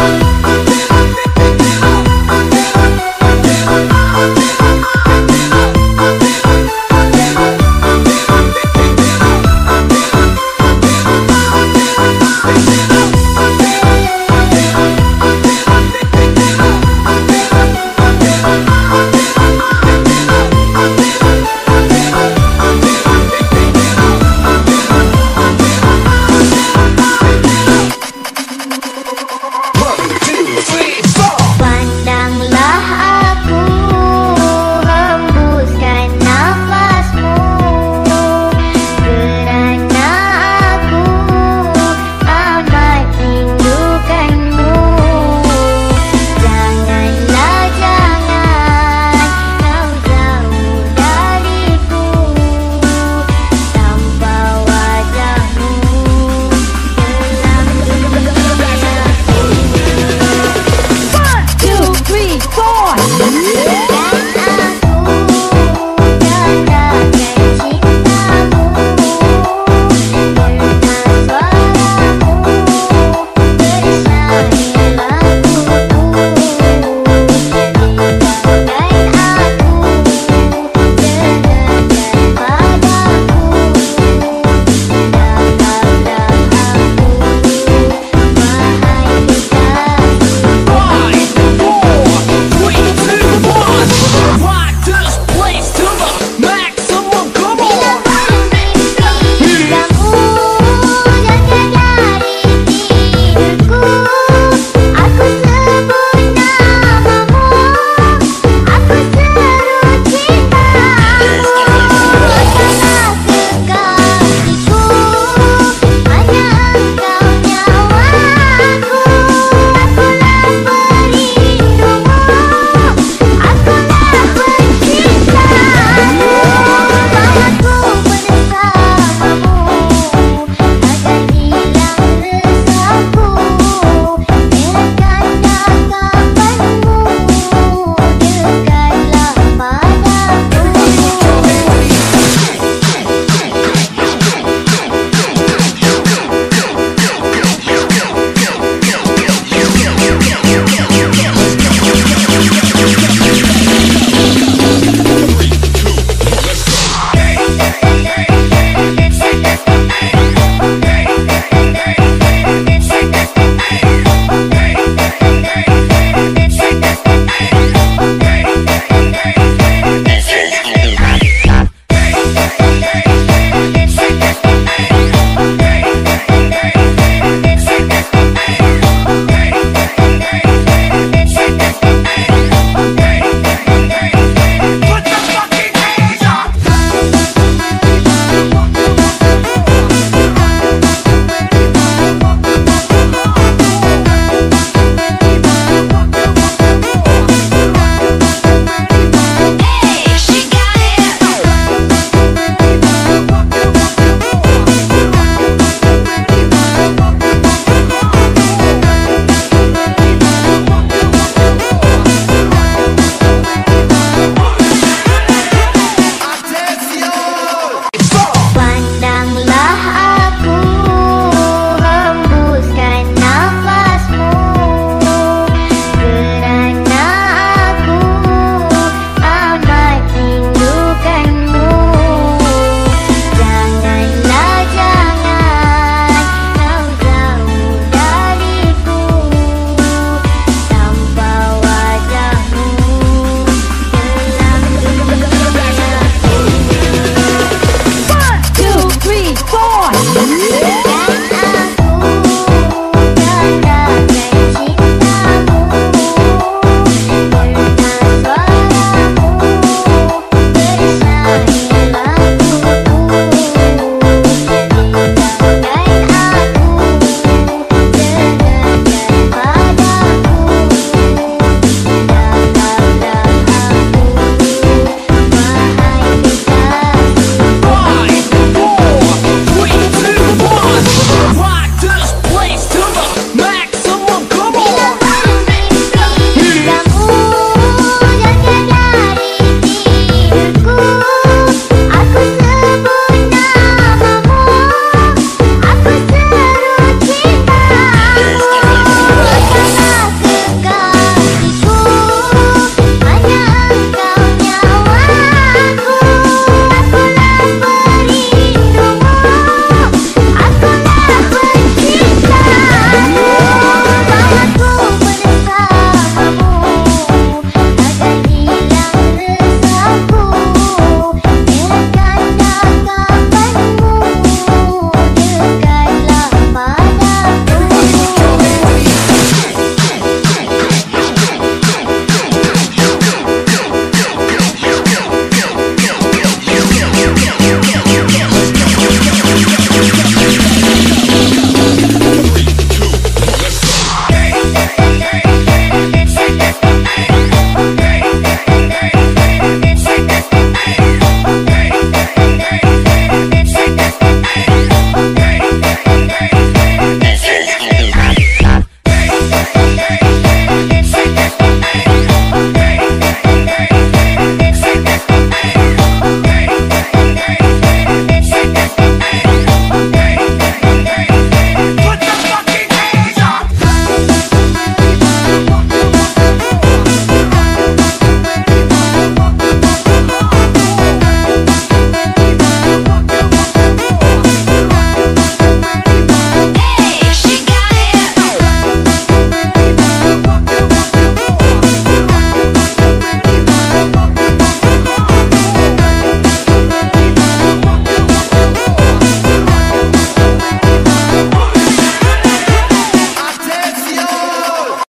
you